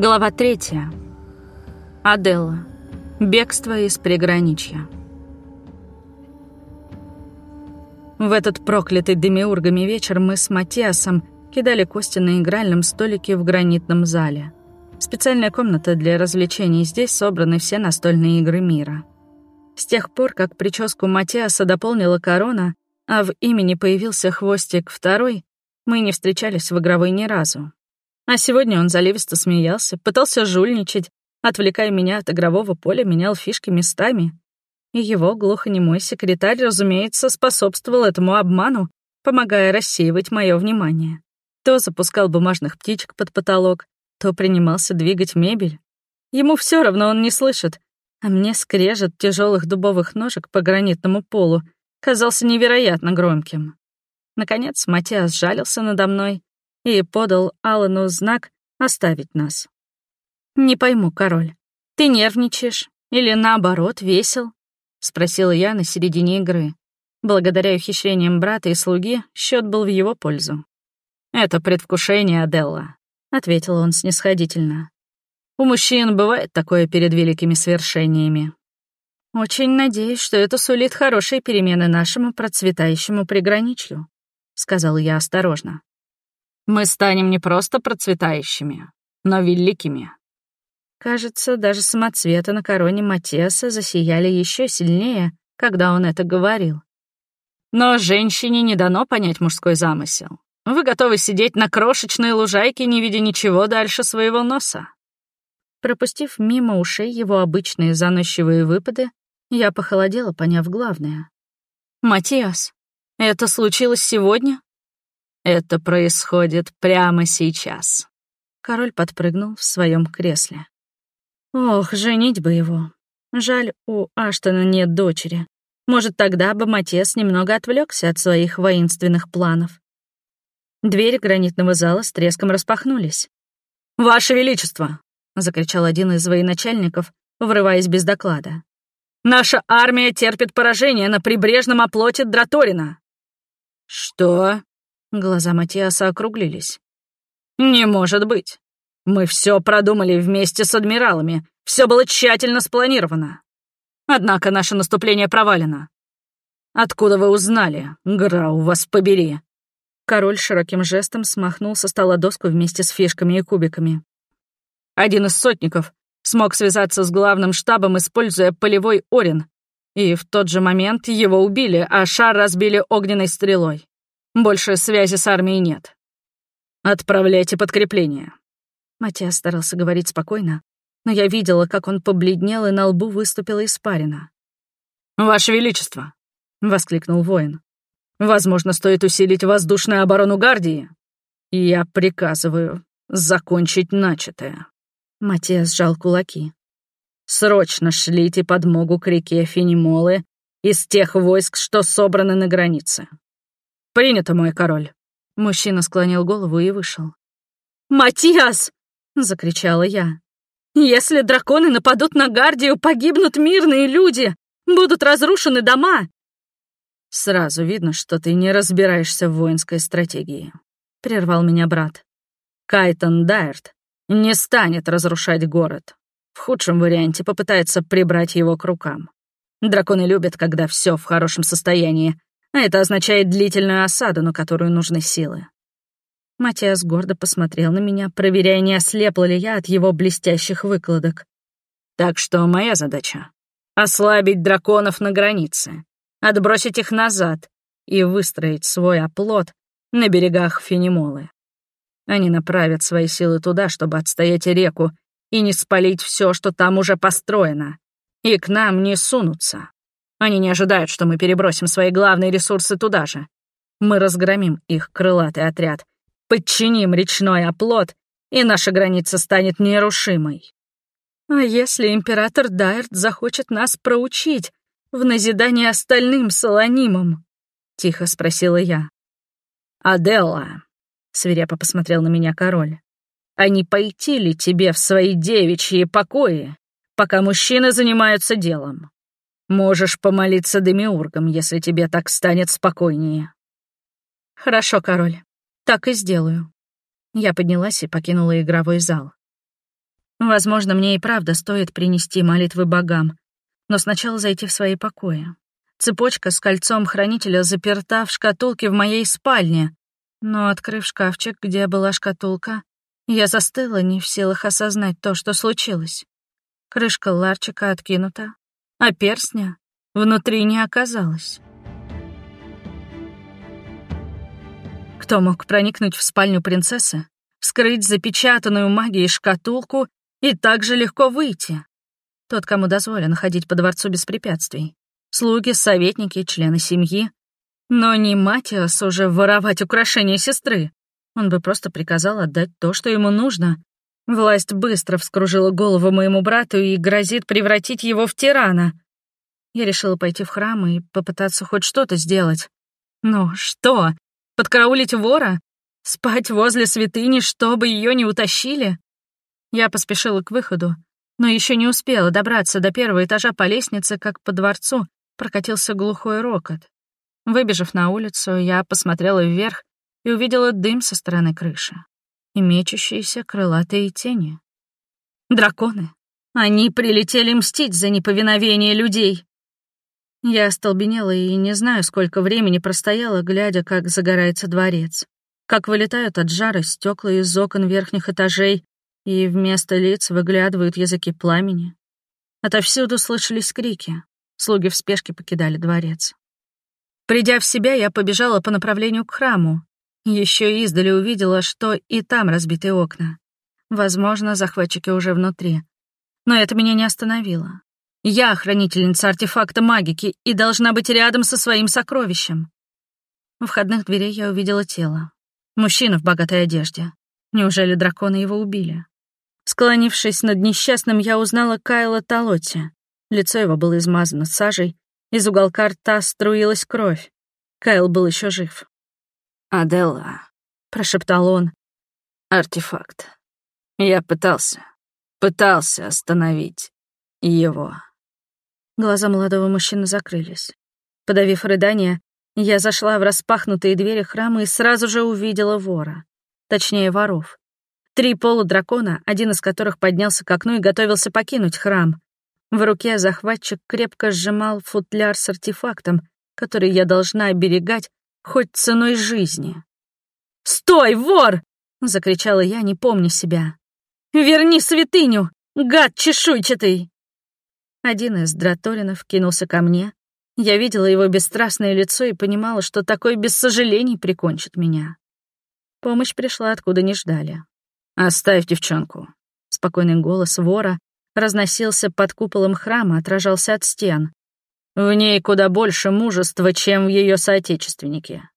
Глава третья. Аделла. Бегство из приграничья. В этот проклятый демиургами вечер мы с Матиасом кидали кости на игральном столике в гранитном зале. Специальная комната для развлечений. Здесь собраны все настольные игры мира. С тех пор, как прическу Матиаса дополнила корона, а в имени появился хвостик второй, мы не встречались в игровой ни разу. А сегодня он заливисто смеялся, пытался жульничать, отвлекая меня от игрового поля, менял фишки местами. И его глухонемой секретарь, разумеется, способствовал этому обману, помогая рассеивать мое внимание. То запускал бумажных птичек под потолок, то принимался двигать мебель. Ему все равно он не слышит, а мне скрежет тяжелых дубовых ножек по гранитному полу казался невероятно громким. Наконец Матиас жалился надо мной и подал Алану знак оставить нас. «Не пойму, король, ты нервничаешь или, наоборот, весел?» — спросила я на середине игры. Благодаря ухищрениям брата и слуги счет был в его пользу. «Это предвкушение, Аделла», — ответил он снисходительно. «У мужчин бывает такое перед великими свершениями». «Очень надеюсь, что это сулит хорошие перемены нашему процветающему приграничью», — сказал я осторожно. Мы станем не просто процветающими, но великими. Кажется, даже самоцветы на короне Матеса засияли еще сильнее, когда он это говорил. Но женщине не дано понять мужской замысел. Вы готовы сидеть на крошечной лужайке, не видя ничего дальше своего носа. Пропустив мимо ушей его обычные заносчивые выпады, я похолодела, поняв главное. «Матиас, это случилось сегодня?» Это происходит прямо сейчас. Король подпрыгнул в своем кресле. Ох, женить бы его. Жаль, у Аштона нет дочери. Может, тогда бы Матес немного отвлекся от своих воинственных планов. Двери гранитного зала с треском распахнулись. «Ваше Величество!» — закричал один из военачальников, врываясь без доклада. «Наша армия терпит поражение на прибрежном оплоте Драторина!» «Что?» Глаза Матиаса округлились. «Не может быть. Мы все продумали вместе с адмиралами. Все было тщательно спланировано. Однако наше наступление провалено. Откуда вы узнали? Грау вас побери!» Король широким жестом смахнул со стола доску вместе с фишками и кубиками. Один из сотников смог связаться с главным штабом, используя полевой орен, и в тот же момент его убили, а шар разбили огненной стрелой. Больше связи с армией нет. Отправляйте подкрепление». Матиас старался говорить спокойно, но я видела, как он побледнел, и на лбу выступила испарина. «Ваше Величество!» — воскликнул воин. «Возможно, стоит усилить воздушную оборону Гардии. Я приказываю закончить начатое». Матиас сжал кулаки. «Срочно шлите подмогу к реке Фенимолы из тех войск, что собраны на границе. «Принято, мой король». Мужчина склонил голову и вышел. «Матиас!» — закричала я. «Если драконы нападут на Гардию, погибнут мирные люди! Будут разрушены дома!» «Сразу видно, что ты не разбираешься в воинской стратегии», — прервал меня брат. «Кайтон Дайрт не станет разрушать город. В худшем варианте попытается прибрать его к рукам. Драконы любят, когда все в хорошем состоянии, это означает длительную осаду, на которую нужны силы. Матиас гордо посмотрел на меня, проверяя, не ослепла ли я от его блестящих выкладок. Так что моя задача — ослабить драконов на границе, отбросить их назад и выстроить свой оплот на берегах Фенимолы. Они направят свои силы туда, чтобы отстоять реку и не спалить все, что там уже построено, и к нам не сунутся. Они не ожидают, что мы перебросим свои главные ресурсы туда же. Мы разгромим их крылатый отряд, подчиним речной оплот, и наша граница станет нерушимой. А если император Дайрт захочет нас проучить в назидание остальным солонимам? Тихо спросила я. Аделла, свирепо посмотрел на меня король, а не пойти ли тебе в свои девичьи покои, пока мужчины занимаются делом? Можешь помолиться демиургам, если тебе так станет спокойнее. Хорошо, король. Так и сделаю. Я поднялась и покинула игровой зал. Возможно, мне и правда стоит принести молитвы богам, но сначала зайти в свои покои. Цепочка с кольцом хранителя заперта в шкатулке в моей спальне, но, открыв шкафчик, где была шкатулка, я застыла, не в силах осознать то, что случилось. Крышка ларчика откинута, а перстня внутри не оказалось. Кто мог проникнуть в спальню принцессы, вскрыть запечатанную магией шкатулку и так же легко выйти? Тот, кому дозволено ходить по дворцу без препятствий. Слуги, советники, члены семьи. Но не Матиас уже воровать украшения сестры. Он бы просто приказал отдать то, что ему нужно. Власть быстро вскружила голову моему брату и грозит превратить его в тирана. Я решила пойти в храм и попытаться хоть что-то сделать. Но что? Подкараулить вора? Спать возле святыни, чтобы ее не утащили? Я поспешила к выходу, но еще не успела добраться до первого этажа по лестнице, как по дворцу прокатился глухой рокот. Выбежав на улицу, я посмотрела вверх и увидела дым со стороны крыши и мечущиеся крылатые тени. Драконы. Они прилетели мстить за неповиновение людей. Я остолбенела и не знаю, сколько времени простояла, глядя, как загорается дворец, как вылетают от жара стекла из окон верхних этажей, и вместо лиц выглядывают языки пламени. Отовсюду слышались крики. Слуги в спешке покидали дворец. Придя в себя, я побежала по направлению к храму. Еще издали увидела, что и там разбиты окна. Возможно, захватчики уже внутри. Но это меня не остановило. Я хранительница артефакта магики и должна быть рядом со своим сокровищем. У входных дверей я увидела тело. Мужчина в богатой одежде. Неужели драконы его убили? Склонившись над несчастным, я узнала Кайла Толотти. Лицо его было измазано сажей, из уголка рта струилась кровь. Кайл был еще жив. «Аделла», — прошептал он, — «артефакт. Я пытался, пытался остановить его». Глаза молодого мужчины закрылись. Подавив рыдание, я зашла в распахнутые двери храма и сразу же увидела вора. Точнее, воров. Три полудракона, один из которых поднялся к окну и готовился покинуть храм. В руке захватчик крепко сжимал футляр с артефактом, который я должна оберегать хоть ценой жизни. «Стой, вор!» — закричала я, не помня себя. «Верни святыню, гад чешуйчатый!» Один из драторинов кинулся ко мне. Я видела его бесстрастное лицо и понимала, что такой без сожалений прикончит меня. Помощь пришла, откуда не ждали. «Оставь девчонку». Спокойный голос вора разносился под куполом храма, отражался от стен. В ней куда больше мужества, чем в ее соотечественнике.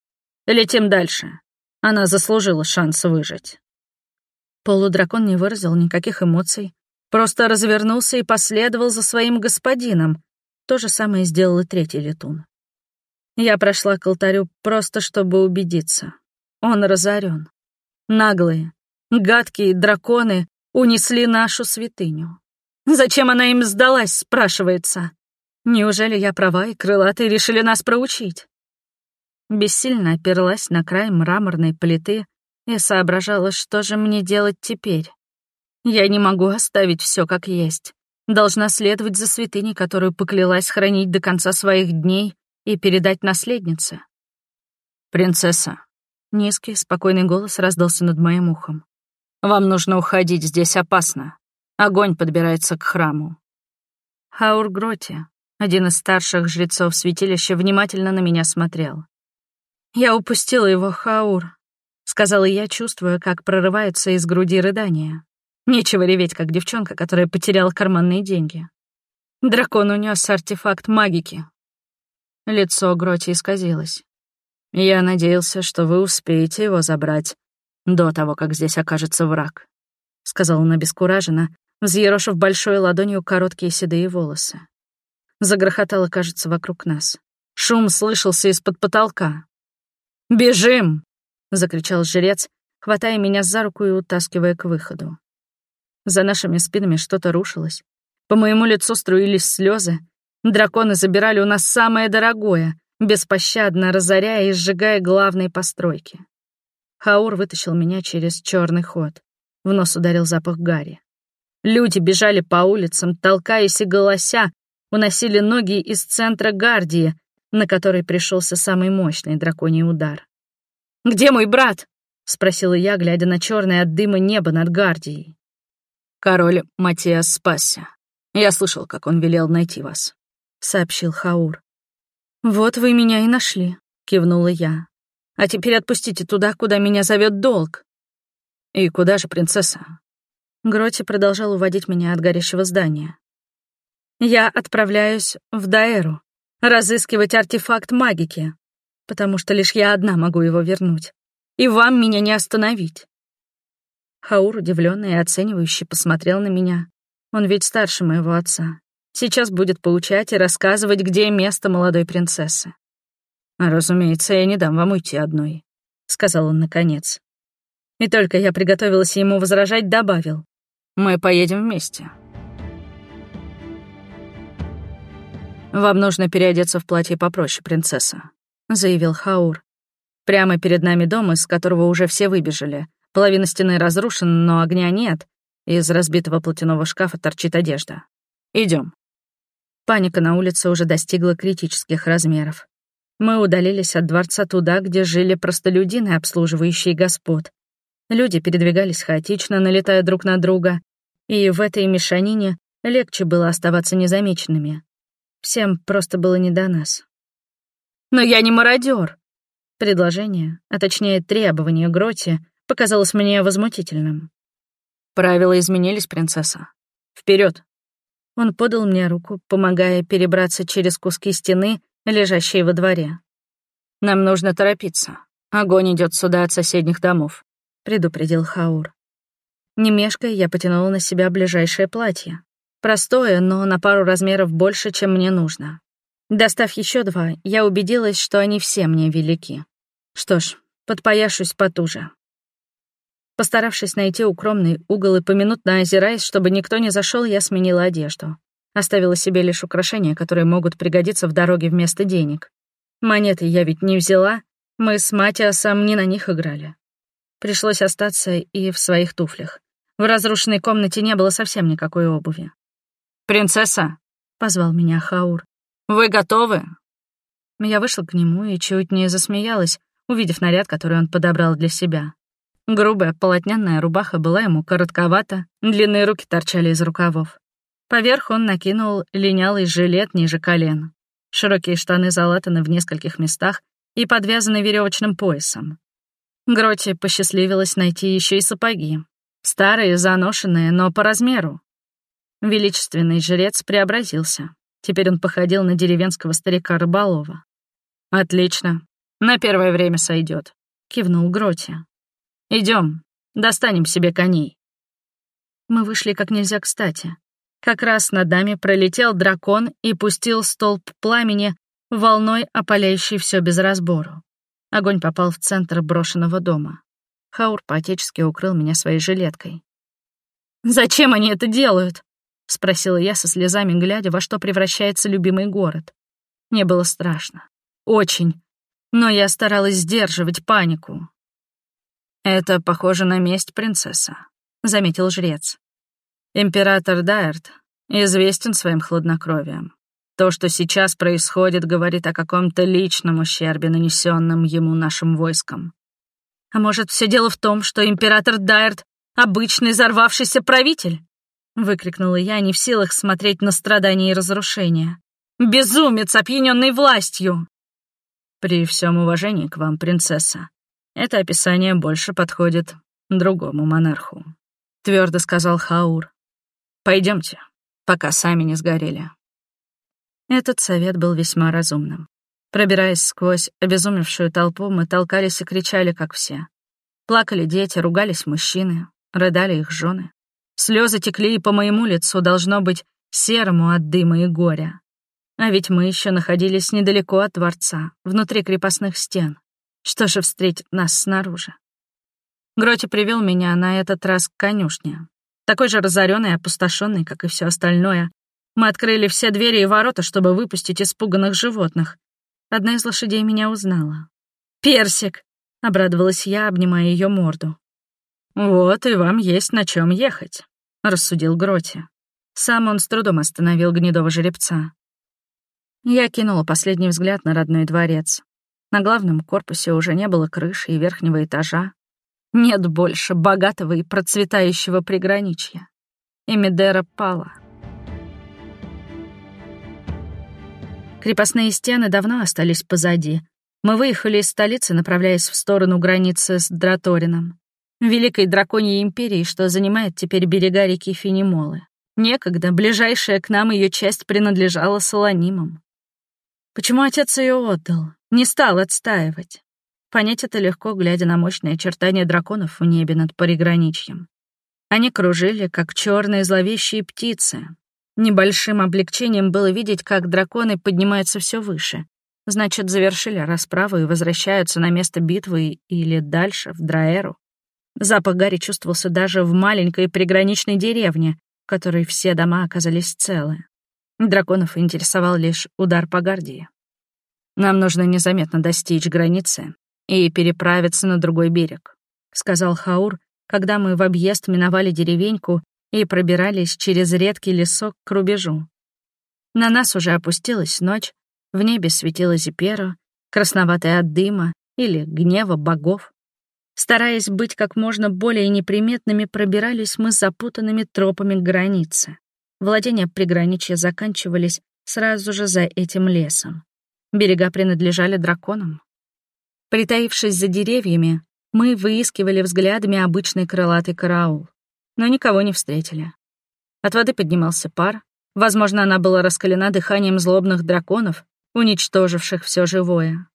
Летим дальше. Она заслужила шанс выжить. Полудракон не выразил никаких эмоций, просто развернулся и последовал за своим господином. То же самое сделал и третий летун. Я прошла к алтарю просто чтобы убедиться. Он разорен. Наглые, гадкие драконы унесли нашу святыню. Зачем она им сдалась, спрашивается. Неужели я права, и крылатые решили нас проучить? Бессильно оперлась на край мраморной плиты и соображала, что же мне делать теперь. Я не могу оставить все как есть. Должна следовать за святыней, которую поклялась хранить до конца своих дней и передать наследнице. «Принцесса», — низкий, спокойный голос раздался над моим ухом. «Вам нужно уходить, здесь опасно. Огонь подбирается к храму. Хаур Гроти, один из старших жрецов святилища, внимательно на меня смотрел. «Я упустила его, Хаур», — сказала я, чувствуя, как прорывается из груди рыдания. Нечего реветь, как девчонка, которая потеряла карманные деньги. Дракон унес артефакт магики. Лицо Гроти исказилось. «Я надеялся, что вы успеете его забрать до того, как здесь окажется враг», — сказал он обескураженно, взъерошив большой ладонью короткие седые волосы. Загрохотало, кажется, вокруг нас. Шум слышался из-под потолка. «Бежим!» — закричал жрец, хватая меня за руку и утаскивая к выходу. За нашими спинами что-то рушилось. По моему лицу струились слезы. Драконы забирали у нас самое дорогое, беспощадно разоряя и сжигая главные постройки. Хаур вытащил меня через черный ход. В нос ударил запах гари. Люди бежали по улицам, толкаясь и голося, уносили ноги из центра Гардии, на который пришелся самый мощный драконий удар. «Где мой брат?» — спросила я, глядя на черное от дыма небо над Гардией. «Король Матиас спасся. Я слышал, как он велел найти вас», — сообщил Хаур. «Вот вы меня и нашли», — кивнула я. «А теперь отпустите туда, куда меня зовет долг». «И куда же принцесса?» Гроти продолжал уводить меня от горящего здания. «Я отправляюсь в Даэру, разыскивать артефакт магики, потому что лишь я одна могу его вернуть, и вам меня не остановить». Хаур, удивленный и оценивающий, посмотрел на меня. Он ведь старше моего отца. Сейчас будет поучать и рассказывать, где место молодой принцессы. «Разумеется, я не дам вам уйти одной», — сказал он наконец. И только я приготовилась ему возражать, добавил. «Мы поедем вместе». «Вам нужно переодеться в платье попроще, принцесса», — заявил Хаур. «Прямо перед нами дом, из которого уже все выбежали. Половина стены разрушена, но огня нет. Из разбитого платяного шкафа торчит одежда. Идем. Паника на улице уже достигла критических размеров. Мы удалились от дворца туда, где жили простолюдины, обслуживающие господ. Люди передвигались хаотично, налетая друг на друга, и в этой мешанине легче было оставаться незамеченными. Всем просто было не до нас. «Но я не мародер!» Предложение, а точнее требование Гроти, показалось мне возмутительным. «Правила изменились, принцесса. Вперед! Он подал мне руку, помогая перебраться через куски стены, лежащие во дворе. «Нам нужно торопиться. Огонь идет сюда от соседних домов», — предупредил Хаур. Не мешкая, я потянула на себя ближайшее платье. Простое, но на пару размеров больше, чем мне нужно. Достав еще два, я убедилась, что они все мне велики. Что ж, подпояшусь потуже. Постаравшись найти укромный угол и поминутно озираясь, чтобы никто не зашел, я сменила одежду. Оставила себе лишь украшения, которые могут пригодиться в дороге вместо денег. Монеты я ведь не взяла, мы с Матиасом не на них играли. Пришлось остаться и в своих туфлях. В разрушенной комнате не было совсем никакой обуви. «Принцесса!» — позвал меня Хаур. «Вы готовы?» Я вышла к нему и чуть не засмеялась, увидев наряд, который он подобрал для себя. Грубая полотняная рубаха была ему коротковата, длинные руки торчали из рукавов. Поверх он накинул линялый жилет ниже колен. Широкие штаны залатаны в нескольких местах и подвязаны веревочным поясом. Гроте посчастливилось найти еще и сапоги. Старые, заношенные, но по размеру. Величественный жрец преобразился. Теперь он походил на деревенского старика рыболова. «Отлично. На первое время сойдет, кивнул Гроте. Идем, достанем себе коней. Мы вышли как нельзя кстати. Как раз над нами пролетел дракон и пустил столб пламени, волной опаляющий все без разбору. Огонь попал в центр брошенного дома. Хаур поотечески укрыл меня своей жилеткой. «Зачем они это делают?» — спросила я со слезами, глядя, во что превращается любимый город. Мне было страшно. Очень. Но я старалась сдерживать панику, «Это похоже на месть принцесса», — заметил жрец. «Император Дайерт известен своим хладнокровием. То, что сейчас происходит, говорит о каком-то личном ущербе, нанесенном ему нашим войском. А может, все дело в том, что император Дайерт — обычный взорвавшийся правитель?» — выкрикнула я, не в силах смотреть на страдания и разрушения. «Безумец, опьяненный властью!» «При всем уважении к вам, принцесса, это описание больше подходит другому монарху», — твердо сказал Хаур. Пойдемте, пока сами не сгорели. Этот совет был весьма разумным. Пробираясь сквозь обезумевшую толпу, мы толкались и кричали, как все. Плакали дети, ругались мужчины, рыдали их жены. Слезы текли и по моему лицу, должно быть, серому от дыма и горя. А ведь мы еще находились недалеко от дворца, внутри крепостных стен. Что же встретит нас снаружи? Гроти привел меня на этот раз к конюшне. Такой же разоренный и опустошенный, как и все остальное. Мы открыли все двери и ворота, чтобы выпустить испуганных животных. Одна из лошадей меня узнала. «Персик!» — обрадовалась я, обнимая ее морду. «Вот и вам есть на чем ехать», — рассудил Гроти. Сам он с трудом остановил гнедого жеребца. Я кинула последний взгляд на родной дворец. На главном корпусе уже не было крыши и верхнего этажа. Нет больше богатого и процветающего приграничья. И Медера пала. Крепостные стены давно остались позади. Мы выехали из столицы, направляясь в сторону границы с Драторином, великой драконьей империи, что занимает теперь берега реки Фенимолы. Некогда ближайшая к нам ее часть принадлежала Солонимам. Почему отец ее отдал? Не стал отстаивать. Понять это легко, глядя на мощные очертания драконов в небе над приграничьем. Они кружили, как черные зловещие птицы. Небольшим облегчением было видеть, как драконы поднимаются все выше. Значит, завершили расправу и возвращаются на место битвы или дальше, в Драэру. Запах Гарри чувствовался даже в маленькой приграничной деревне, в которой все дома оказались целы. Драконов интересовал лишь удар по Гардии. «Нам нужно незаметно достичь границы и переправиться на другой берег», — сказал Хаур, когда мы в объезд миновали деревеньку и пробирались через редкий лесок к рубежу. На нас уже опустилась ночь, в небе светила Зипера, красноватая от дыма или гнева богов. Стараясь быть как можно более неприметными, пробирались мы запутанными тропами к границе. Владения приграничья заканчивались сразу же за этим лесом. Берега принадлежали драконам. Притаившись за деревьями, мы выискивали взглядами обычный крылатый караул, но никого не встретили. От воды поднимался пар, возможно, она была раскалена дыханием злобных драконов, уничтоживших все живое.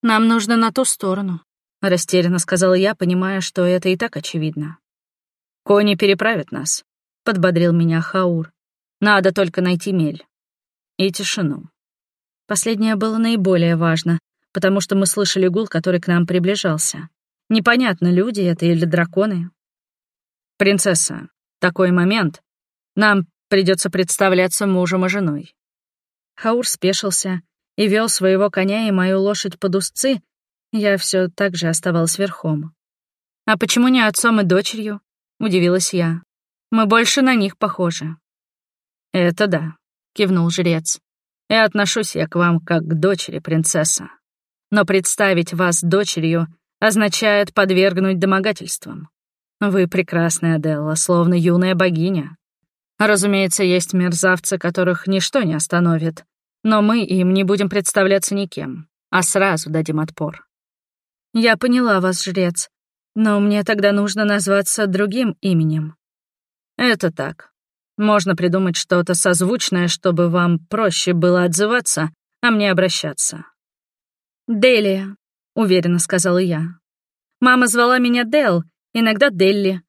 «Нам нужно на ту сторону», — растерянно сказала я, понимая, что это и так очевидно. «Кони переправят нас», — подбодрил меня Хаур. «Надо только найти мель. И тишину». Последнее было наиболее важно, потому что мы слышали гул, который к нам приближался. Непонятно, люди это или драконы. «Принцесса, такой момент. Нам придется представляться мужем и женой». Хаур спешился и вел своего коня и мою лошадь под узцы, я все так же оставалась верхом. «А почему не отцом и дочерью?» — удивилась я. Мы больше на них похожи». «Это да», — кивнул жрец. «И отношусь я к вам как к дочери принцесса. Но представить вас дочерью означает подвергнуть домогательствам. Вы прекрасная, Аделла, словно юная богиня. Разумеется, есть мерзавцы, которых ничто не остановит, но мы им не будем представляться никем, а сразу дадим отпор». «Я поняла вас, жрец, но мне тогда нужно назваться другим именем», это так. Можно придумать что-то созвучное, чтобы вам проще было отзываться, а мне обращаться. «Делия», — уверенно сказала я. «Мама звала меня Дел, иногда Делли.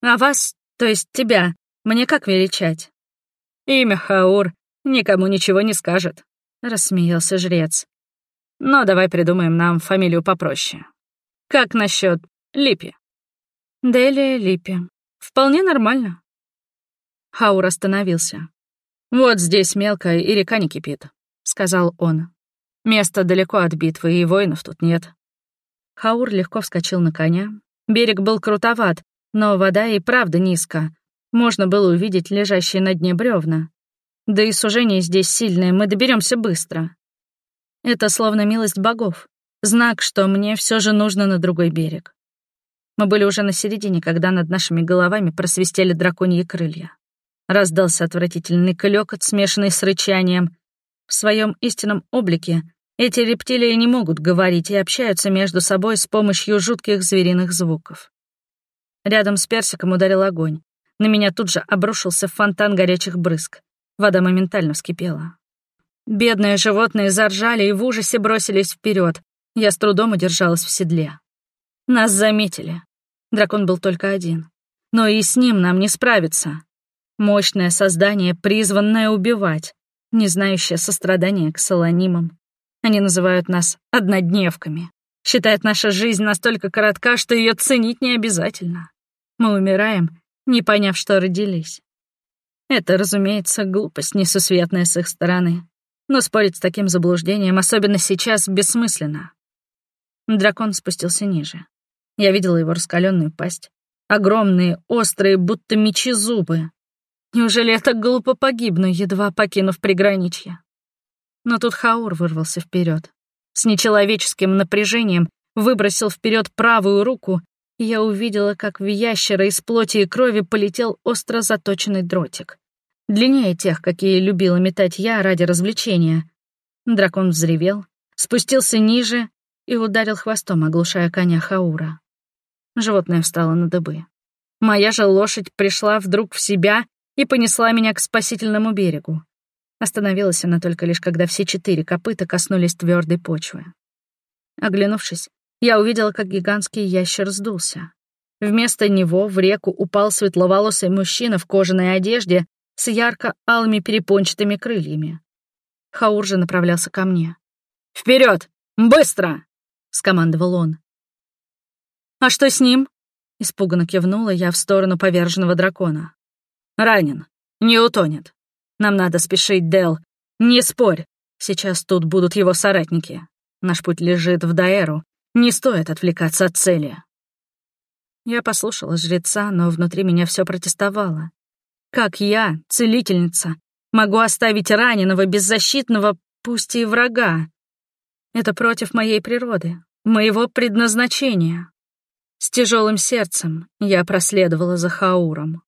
А вас, то есть тебя, мне как величать?» «Имя Хаур никому ничего не скажет», — рассмеялся жрец. «Но давай придумаем нам фамилию попроще. Как насчет Липи?» «Делия Липи», Вполне нормально. Хаур остановился. «Вот здесь мелко, и река не кипит», — сказал он. «Место далеко от битвы, и воинов тут нет». Хаур легко вскочил на коня. Берег был крутоват, но вода и правда низко. Можно было увидеть лежащие на дне бревна. Да и сужение здесь сильное, мы доберемся быстро. Это словно милость богов. Знак, что мне все же нужно на другой берег. Мы были уже на середине, когда над нашими головами просвистели драконьи крылья. Раздался отвратительный клёкот, смешанный с рычанием. В своем истинном облике эти рептилии не могут говорить и общаются между собой с помощью жутких звериных звуков. Рядом с персиком ударил огонь. На меня тут же обрушился фонтан горячих брызг. Вода моментально вскипела. Бедные животные заржали и в ужасе бросились вперед. Я с трудом удержалась в седле. Нас заметили. Дракон был только один. Но и с ним нам не справиться. Мощное создание, призванное убивать, не знающее сострадания к солонимам. Они называют нас однодневками. Считают наша жизнь настолько коротка, что ее ценить не обязательно. Мы умираем, не поняв, что родились. Это, разумеется, глупость несусветная с их стороны. Но спорить с таким заблуждением, особенно сейчас, бессмысленно. Дракон спустился ниже. Я видела его раскаленную пасть, Огромные, острые, будто мечи зубы. Неужели я так глупо погибну, едва покинув приграничье? Но тут Хаур вырвался вперед. С нечеловеческим напряжением выбросил вперед правую руку, и я увидела, как в ящера из плоти и крови полетел остро заточенный дротик. Длиннее тех, какие любила метать я ради развлечения. Дракон взревел, спустился ниже и ударил хвостом, оглушая коня Хаура. Животное встало на дыбы. Моя же лошадь пришла вдруг в себя и понесла меня к спасительному берегу. Остановилась она только лишь, когда все четыре копыта коснулись твердой почвы. Оглянувшись, я увидела, как гигантский ящер сдулся. Вместо него в реку упал светловолосый мужчина в кожаной одежде с ярко-алыми перепончатыми крыльями. Хаур же направлялся ко мне. Вперед! Быстро!» — скомандовал он. «А что с ним?» — испуганно кивнула я в сторону поверженного дракона. «Ранен. Не утонет. Нам надо спешить, Дел. Не спорь. Сейчас тут будут его соратники. Наш путь лежит в Даэру. Не стоит отвлекаться от цели». Я послушала жреца, но внутри меня все протестовало. Как я, целительница, могу оставить раненого, беззащитного, пусть и врага? Это против моей природы, моего предназначения. С тяжелым сердцем я проследовала за Хауром.